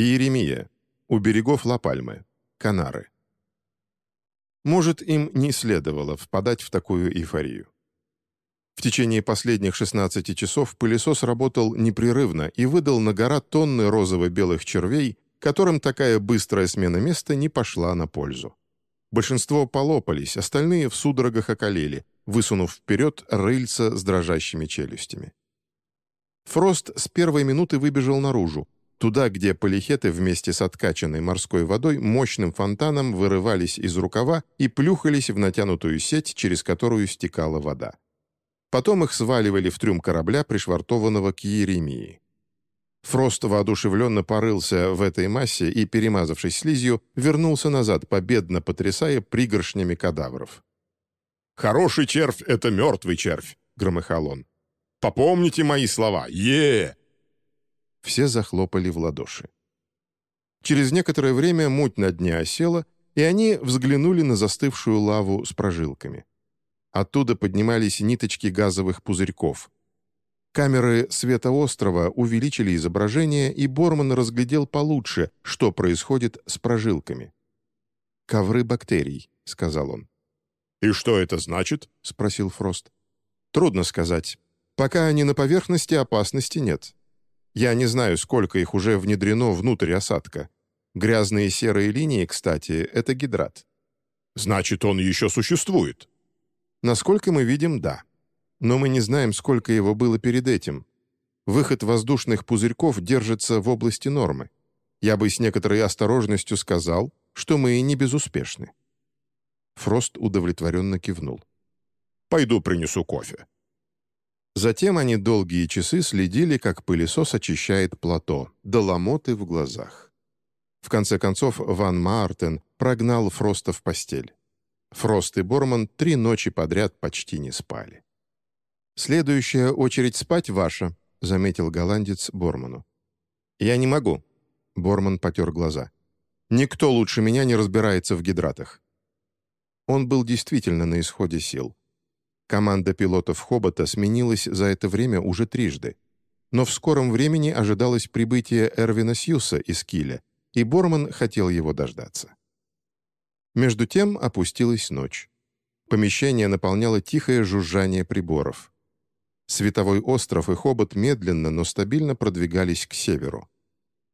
Иеремия. У берегов Ла-Пальмы. Канары. Может, им не следовало впадать в такую эйфорию. В течение последних 16 часов пылесос работал непрерывно и выдал на гора тонны розово-белых червей, которым такая быстрая смена места не пошла на пользу. Большинство полопались, остальные в судорогах околели, высунув вперед рыльца с дрожащими челюстями. Фрост с первой минуты выбежал наружу, туда, где полихеты вместе с откачанной морской водой мощным фонтаном вырывались из рукава и плюхались в натянутую сеть, через которую стекала вода. Потом их сваливали в трюм корабля, пришвартованного к Еремии. Фрост воодушевленно порылся в этой массе и, перемазавшись слизью, вернулся назад, победно потрясая пригоршнями кадавров. «Хороший червь — это мертвый червь», — громыхал он. «Попомните мои слова! е Все захлопали в ладоши. Через некоторое время муть на дне осела, и они взглянули на застывшую лаву с прожилками. Оттуда поднимались ниточки газовых пузырьков — Камеры светоострова увеличили изображение, и Борман разглядел получше, что происходит с прожилками. «Ковры бактерий», — сказал он. «И что это значит?» — спросил Фрост. «Трудно сказать. Пока они на поверхности, опасности нет. Я не знаю, сколько их уже внедрено внутрь осадка. Грязные серые линии, кстати, — это гидрат». «Значит, он еще существует?» «Насколько мы видим, да» но мы не знаем, сколько его было перед этим. Выход воздушных пузырьков держится в области нормы. Я бы с некоторой осторожностью сказал, что мы не безуспешны». Фрост удовлетворенно кивнул. «Пойду принесу кофе». Затем они долгие часы следили, как пылесос очищает плато, до ломоты в глазах. В конце концов, Ван Мартен прогнал Фроста в постель. Фрост и Борман три ночи подряд почти не спали. «Следующая очередь спать ваша», — заметил голландец Борману. «Я не могу», — Борман потер глаза. «Никто лучше меня не разбирается в гидратах». Он был действительно на исходе сил. Команда пилотов «Хобота» сменилась за это время уже трижды. Но в скором времени ожидалось прибытие Эрвина Сьюса из Киля, и Борман хотел его дождаться. Между тем опустилась ночь. Помещение наполняло тихое жужжание приборов. Световой остров и Хобот медленно, но стабильно продвигались к северу.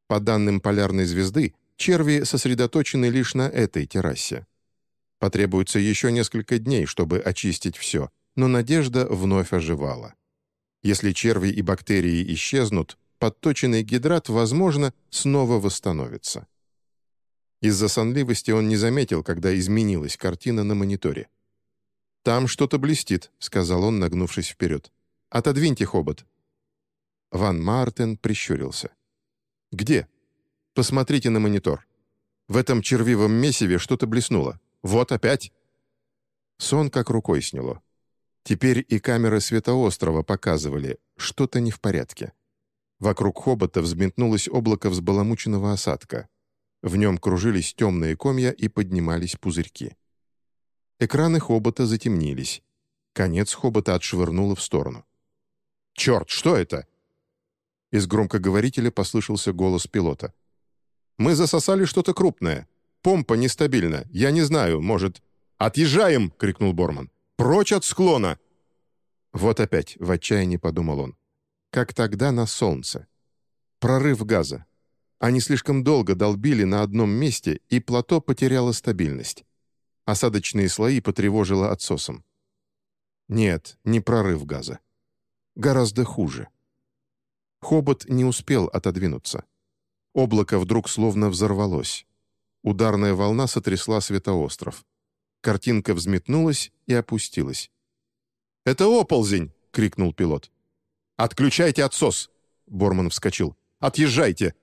По данным полярной звезды, черви сосредоточены лишь на этой террасе. Потребуется еще несколько дней, чтобы очистить все, но надежда вновь оживала. Если черви и бактерии исчезнут, подточенный гидрат, возможно, снова восстановится. Из-за сонливости он не заметил, когда изменилась картина на мониторе. «Там что-то блестит», — сказал он, нагнувшись вперед. Отодвиньте хобот». Ван Мартен прищурился. «Где?» «Посмотрите на монитор. В этом червивом месиве что-то блеснуло. Вот опять!» Сон как рукой сняло. Теперь и камеры светоострова показывали, что-то не в порядке. Вокруг хобота взметнулось облако взбаламученного осадка. В нем кружились темные комья и поднимались пузырьки. Экраны хобота затемнились. Конец хобота отшвырнуло в сторону. «Черт, что это?» Из громкоговорителя послышался голос пилота. «Мы засосали что-то крупное. Помпа нестабильна. Я не знаю, может...» «Отъезжаем!» — крикнул Борман. «Прочь от склона!» Вот опять, в отчаянии подумал он. Как тогда на солнце. Прорыв газа. Они слишком долго долбили на одном месте, и плато потеряло стабильность. Осадочные слои потревожило отсосом. Нет, не прорыв газа гораздо хуже. Хобот не успел отодвинуться. Облако вдруг словно взорвалось. Ударная волна сотрясла светоостров. Картинка взметнулась и опустилась. «Это оползень!» — крикнул пилот. «Отключайте отсос!» — Борман вскочил. «Отъезжайте!»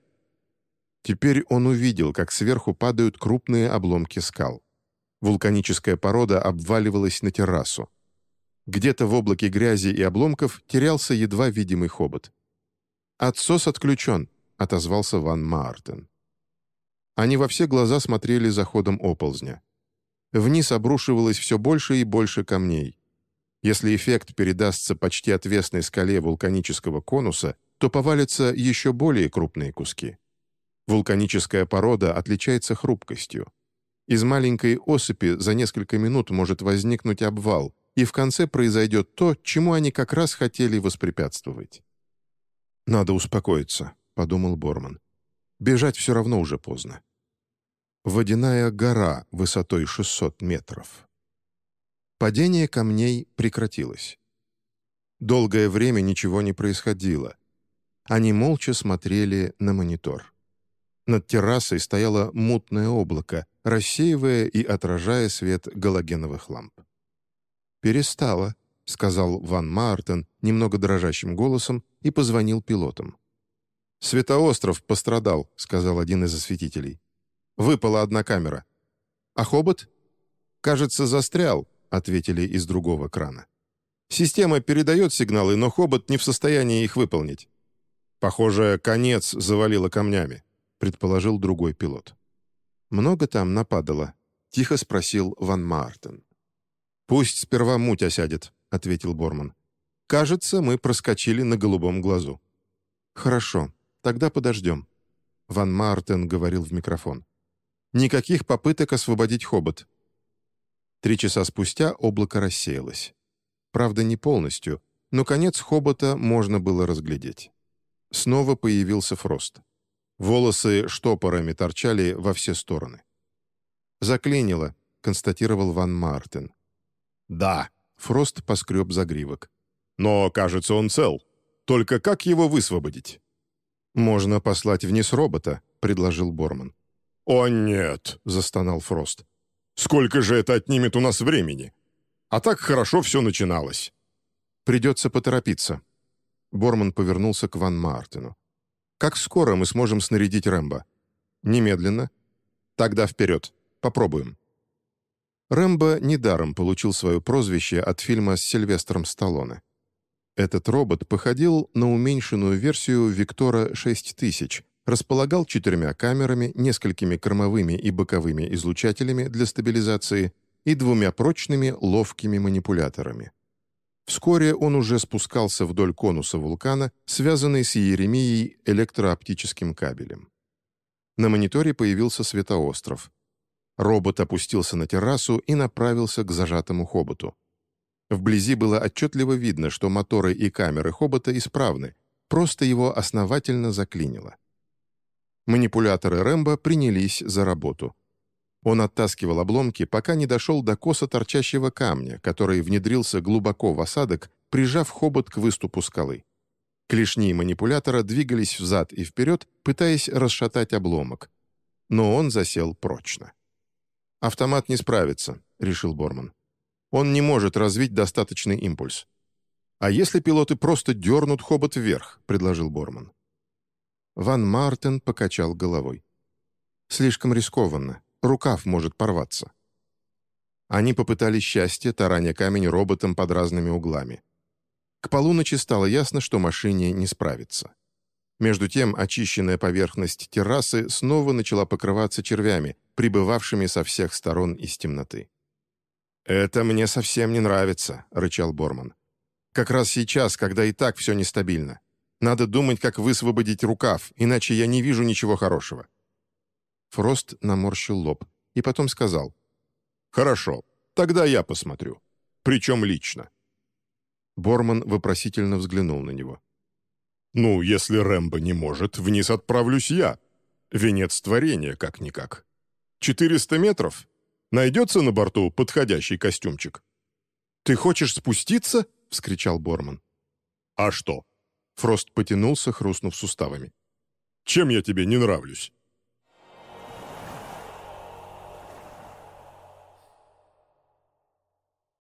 Теперь он увидел, как сверху падают крупные обломки скал. Вулканическая порода обваливалась на террасу. Где-то в облаке грязи и обломков терялся едва видимый хобот. «Отсос отключен», — отозвался Ван Маартен. Они во все глаза смотрели за ходом оползня. Вниз обрушивалось все больше и больше камней. Если эффект передастся почти отвесной скале вулканического конуса, то повалятся еще более крупные куски. Вулканическая порода отличается хрупкостью. Из маленькой осыпи за несколько минут может возникнуть обвал, и в конце произойдет то, чему они как раз хотели воспрепятствовать. «Надо успокоиться», — подумал Борман. «Бежать все равно уже поздно». Водяная гора высотой 600 метров. Падение камней прекратилось. Долгое время ничего не происходило. Они молча смотрели на монитор. Над террасой стояло мутное облако, рассеивая и отражая свет галогеновых ламп. «Перестало», — сказал Ван Мартен немного дрожащим голосом и позвонил пилотам. «Светоостров пострадал», — сказал один из осветителей. «Выпала одна камера». «А хобот?» «Кажется, застрял», — ответили из другого крана. «Система передает сигналы, но хобот не в состоянии их выполнить». «Похоже, конец завалило камнями», — предположил другой пилот. «Много там нападало?» — тихо спросил Ван Мартен. «Пусть сперва муть осядет», — ответил Борман. «Кажется, мы проскочили на голубом глазу». «Хорошо, тогда подождем», — Ван Мартен говорил в микрофон. «Никаких попыток освободить хобот». Три часа спустя облако рассеялось. Правда, не полностью, но конец хобота можно было разглядеть. Снова появился Фрост. Волосы штопорами торчали во все стороны. «Заклинило», — констатировал Ван Мартен. «Да», — Фрост поскреб загривок. «Но, кажется, он цел. Только как его высвободить?» «Можно послать вниз робота», — предложил Борман. «О, нет», — застонал Фрост. «Сколько же это отнимет у нас времени? А так хорошо все начиналось». «Придется поторопиться». Борман повернулся к Ван Мартину. Как скоро мы сможем снарядить Рэмбо? Немедленно. Тогда вперед. Попробуем. Рэмбо недаром получил свое прозвище от фильма с Сильвестром Сталлоне. Этот робот походил на уменьшенную версию Виктора 6000, располагал четырьмя камерами, несколькими кормовыми и боковыми излучателями для стабилизации и двумя прочными ловкими манипуляторами. Вскоре он уже спускался вдоль конуса вулкана, связанный с Еремией электрооптическим кабелем. На мониторе появился светоостров. Робот опустился на террасу и направился к зажатому хоботу. Вблизи было отчетливо видно, что моторы и камеры хобота исправны, просто его основательно заклинило. Манипуляторы Рэмбо принялись за работу. Он оттаскивал обломки, пока не дошел до косо торчащего камня, который внедрился глубоко в осадок, прижав хобот к выступу скалы. Клешни манипулятора двигались взад и вперед, пытаясь расшатать обломок. Но он засел прочно. «Автомат не справится», — решил Борман. «Он не может развить достаточный импульс». «А если пилоты просто дернут хобот вверх?» — предложил Борман. Ван Мартен покачал головой. «Слишком рискованно. Рукав может порваться. Они попытались счастье, тараня камень роботом под разными углами. К полуночи стало ясно, что машине не справится. Между тем, очищенная поверхность террасы снова начала покрываться червями, прибывавшими со всех сторон из темноты. «Это мне совсем не нравится», — рычал Борман. «Как раз сейчас, когда и так все нестабильно. Надо думать, как высвободить рукав, иначе я не вижу ничего хорошего. Фрост наморщил лоб и потом сказал. «Хорошо, тогда я посмотрю. Причем лично». Борман вопросительно взглянул на него. «Ну, если Рэмбо не может, вниз отправлюсь я. Венец творения, как-никак. Четыреста метров? Найдется на борту подходящий костюмчик?» «Ты хочешь спуститься?» — вскричал Борман. «А что?» Фрост потянулся, хрустнув суставами. «Чем я тебе не нравлюсь?»